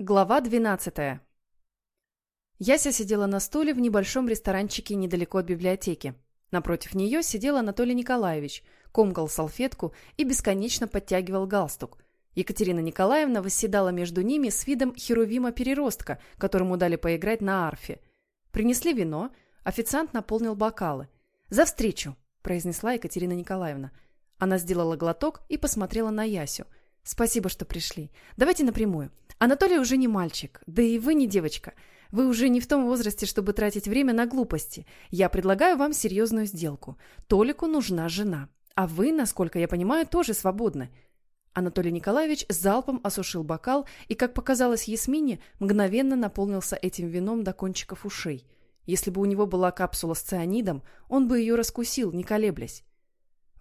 Глава 12. Яся сидела на стуле в небольшом ресторанчике недалеко от библиотеки. Напротив нее сидел Анатолий Николаевич, комкал салфетку и бесконечно подтягивал галстук. Екатерина Николаевна восседала между ними с видом херувима-переростка, которому дали поиграть на арфе. Принесли вино, официант наполнил бокалы. «За встречу!» – произнесла Екатерина Николаевна. Она сделала глоток и посмотрела на Ясю. «Спасибо, что пришли. Давайте напрямую. Анатолий уже не мальчик, да и вы не девочка. Вы уже не в том возрасте, чтобы тратить время на глупости. Я предлагаю вам серьезную сделку. Толику нужна жена. А вы, насколько я понимаю, тоже свободны. Анатолий Николаевич залпом осушил бокал и, как показалось Ясмине, мгновенно наполнился этим вином до кончиков ушей. Если бы у него была капсула с цианидом, он бы ее раскусил, не колеблясь.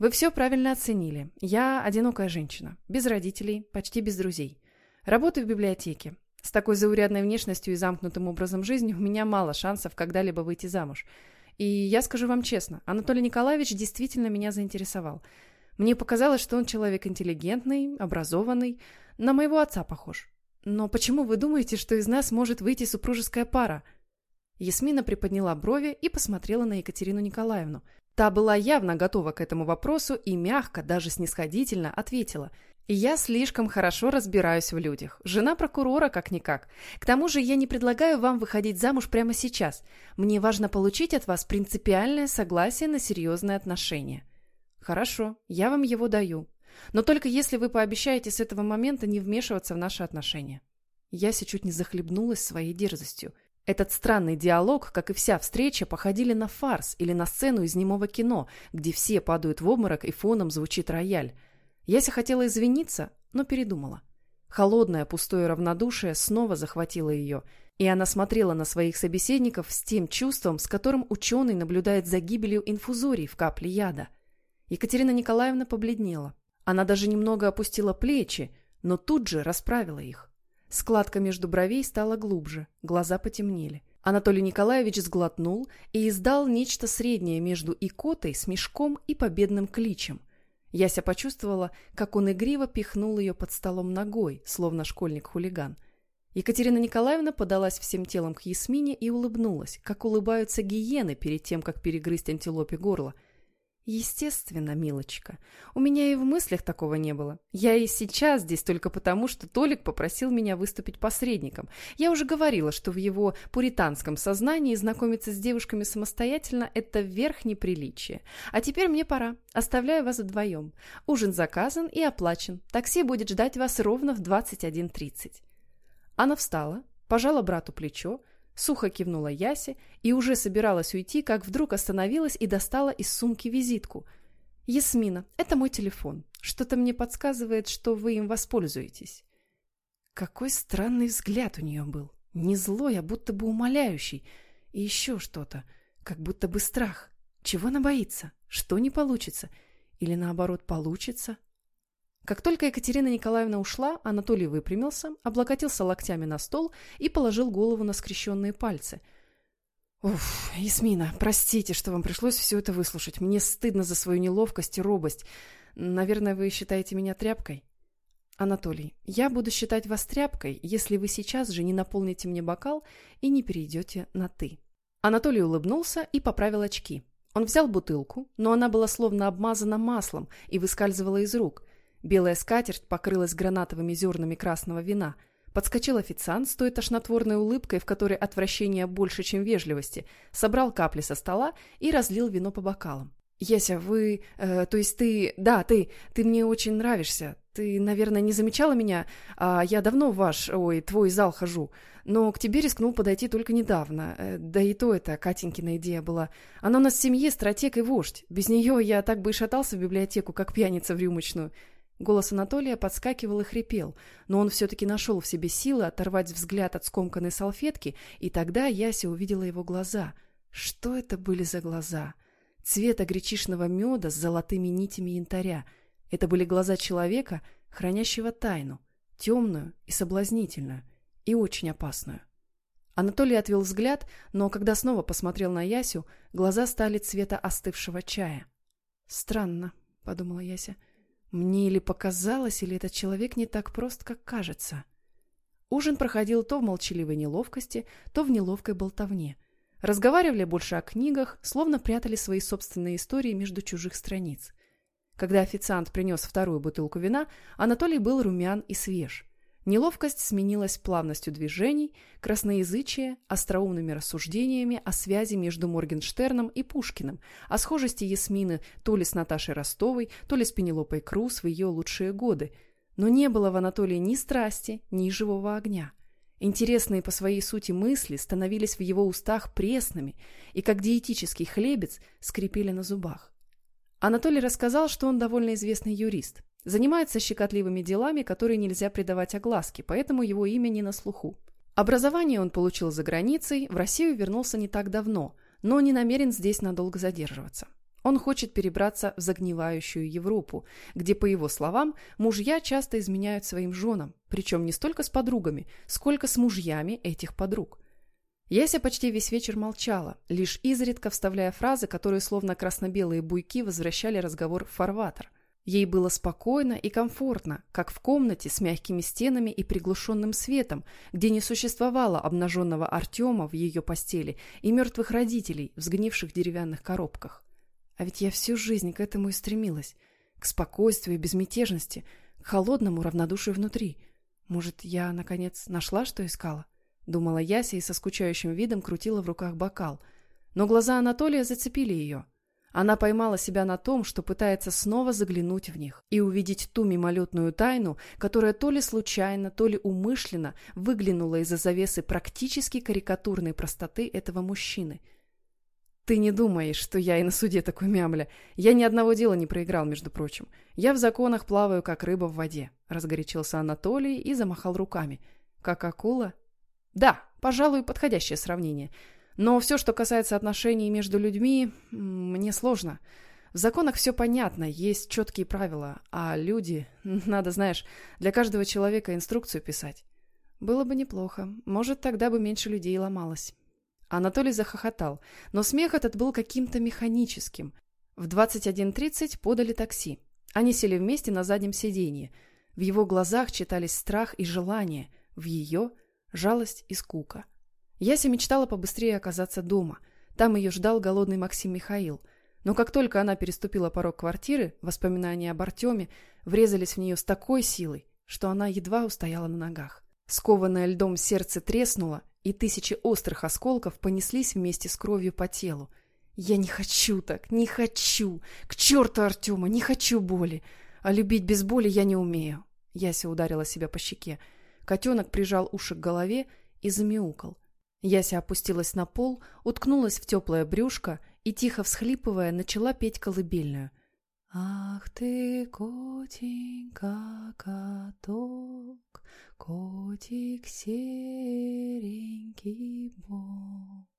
Вы все правильно оценили. Я одинокая женщина, без родителей, почти без друзей. Работаю в библиотеке. С такой заурядной внешностью и замкнутым образом жизни у меня мало шансов когда-либо выйти замуж. И я скажу вам честно, Анатолий Николаевич действительно меня заинтересовал. Мне показалось, что он человек интеллигентный, образованный, на моего отца похож. Но почему вы думаете, что из нас может выйти супружеская пара? Ясмина приподняла брови и посмотрела на Екатерину Николаевну. Та была явно готова к этому вопросу и мягко, даже снисходительно ответила – я слишком хорошо разбираюсь в людях. Жена прокурора как-никак. К тому же я не предлагаю вам выходить замуж прямо сейчас. Мне важно получить от вас принципиальное согласие на серьезные отношения. Хорошо, я вам его даю. Но только если вы пообещаете с этого момента не вмешиваться в наши отношения. Яся чуть не захлебнулась своей дерзостью. Этот странный диалог, как и вся встреча, походили на фарс или на сцену из немого кино, где все падают в обморок и фоном звучит рояль. Яся хотела извиниться, но передумала. Холодное пустое равнодушие снова захватило ее, и она смотрела на своих собеседников с тем чувством, с которым ученый наблюдает за гибелью инфузорий в капле яда. Екатерина Николаевна побледнела. Она даже немного опустила плечи, но тут же расправила их. Складка между бровей стала глубже, глаза потемнели. Анатолий Николаевич сглотнул и издал нечто среднее между икотой, смешком и победным кличем – Яся почувствовала, как он игриво пихнул ее под столом ногой, словно школьник-хулиган. Екатерина Николаевна подалась всем телом к Ясмине и улыбнулась, как улыбаются гиены перед тем, как перегрызть антилопе горло – Естественно, милочка. У меня и в мыслях такого не было. Я и сейчас здесь только потому, что Толик попросил меня выступить посредником. Я уже говорила, что в его пуританском сознании знакомиться с девушками самостоятельно – это верх неприличия. А теперь мне пора. Оставляю вас вдвоем. Ужин заказан и оплачен. Такси будет ждать вас ровно в 21.30. Она встала, пожала брату плечо, Сухо кивнула Ясе и уже собиралась уйти, как вдруг остановилась и достала из сумки визитку. «Ясмина, это мой телефон. Что-то мне подсказывает, что вы им воспользуетесь». Какой странный взгляд у нее был. Не злой, а будто бы умоляющий. И еще что-то, как будто бы страх. Чего она боится? Что не получится? Или наоборот получится? Как только Екатерина Николаевна ушла, Анатолий выпрямился, облокотился локтями на стол и положил голову на скрещенные пальцы. «Уф, Ясмина, простите, что вам пришлось все это выслушать. Мне стыдно за свою неловкость и робость. Наверное, вы считаете меня тряпкой?» «Анатолий, я буду считать вас тряпкой, если вы сейчас же не наполните мне бокал и не перейдете на «ты». Анатолий улыбнулся и поправил очки. Он взял бутылку, но она была словно обмазана маслом и выскальзывала из рук – Белая скатерть покрылась гранатовыми зернами красного вина. Подскочил официант с той тошнотворной улыбкой, в которой отвращение больше, чем вежливости, собрал капли со стола и разлил вино по бокалам. «Еся, вы... Э, то есть ты... Да, ты... Ты мне очень нравишься. Ты, наверное, не замечала меня, а я давно в ваш... Ой, твой зал хожу. Но к тебе рискнул подойти только недавно. Э, да и то это Катенькина идея была. Она у нас в семье стратег и вождь. Без нее я так бы и шатался в библиотеку, как пьяница в рюмочную. Голос Анатолия подскакивал и хрипел, но он все-таки нашел в себе силы оторвать взгляд от скомканной салфетки, и тогда Яся увидела его глаза. Что это были за глаза? Цвета гречишного меда с золотыми нитями янтаря. Это были глаза человека, хранящего тайну, темную и соблазнительную, и очень опасную. Анатолий отвел взгляд, но когда снова посмотрел на Ясю, глаза стали цвета остывшего чая. «Странно», — подумала Яся, — мне или показалось, или этот человек не так прост, как кажется. Ужин проходил то в молчаливой неловкости, то в неловкой болтовне. Разговаривали больше о книгах, словно прятали свои собственные истории между чужих страниц. Когда официант принес вторую бутылку вина, Анатолий был румян и свеж. Неловкость сменилась плавностью движений, красноязычие, остроумными рассуждениями о связи между Моргенштерном и Пушкиным, о схожести Ясмины то ли с Наташей Ростовой, то ли с Пенелопой Круз в ее лучшие годы. Но не было в Анатолии ни страсти, ни живого огня. Интересные по своей сути мысли становились в его устах пресными и, как диетический хлебец, скрипели на зубах. Анатолий рассказал, что он довольно известный юрист. Занимается щекотливыми делами, которые нельзя придавать огласке, поэтому его имя не на слуху. Образование он получил за границей, в Россию вернулся не так давно, но не намерен здесь надолго задерживаться. Он хочет перебраться в загнивающую Европу, где, по его словам, мужья часто изменяют своим женам, причем не столько с подругами, сколько с мужьями этих подруг. Яся почти весь вечер молчала, лишь изредка вставляя фразы, которые словно красно-белые буйки возвращали разговор в фарватер. Ей было спокойно и комфортно, как в комнате с мягкими стенами и приглушенным светом, где не существовало обнаженного Артема в ее постели и мертвых родителей в сгнивших деревянных коробках. А ведь я всю жизнь к этому и стремилась. К спокойствию и безмятежности, к холодному равнодушию внутри. Может, я, наконец, нашла, что искала? Думала Яся и со скучающим видом крутила в руках бокал. Но глаза Анатолия зацепили ее. Она поймала себя на том, что пытается снова заглянуть в них и увидеть ту мимолетную тайну, которая то ли случайно, то ли умышленно выглянула из-за завесы практически карикатурной простоты этого мужчины – «Ты не думаешь, что я и на суде такой мямля. Я ни одного дела не проиграл, между прочим. Я в законах плаваю, как рыба в воде», — разгорячился Анатолий и замахал руками. «Как акула?» «Да, пожалуй, подходящее сравнение. Но все, что касается отношений между людьми, мне сложно. В законах все понятно, есть четкие правила, а люди... Надо, знаешь, для каждого человека инструкцию писать. Было бы неплохо. Может, тогда бы меньше людей ломалось». Анатолий захохотал, но смех этот был каким-то механическим. В 21.30 подали такси. Они сели вместе на заднем сиденье. В его глазах читались страх и желание, в ее – жалость и скука. Яся мечтала побыстрее оказаться дома. Там ее ждал голодный Максим Михаил. Но как только она переступила порог квартиры, воспоминания об Артеме врезались в нее с такой силой, что она едва устояла на ногах. Скованное льдом сердце треснуло, и тысячи острых осколков понеслись вместе с кровью по телу. «Я не хочу так, не хочу! К черту Артема, не хочу боли! А любить без боли я не умею!» Яся ударила себя по щеке. Котенок прижал уши к голове и замяукал. Яся опустилась на пол, уткнулась в теплое брюшко и, тихо всхлипывая, начала петь колыбельную. «Ах ты, котенька, каток, котик серенький бок.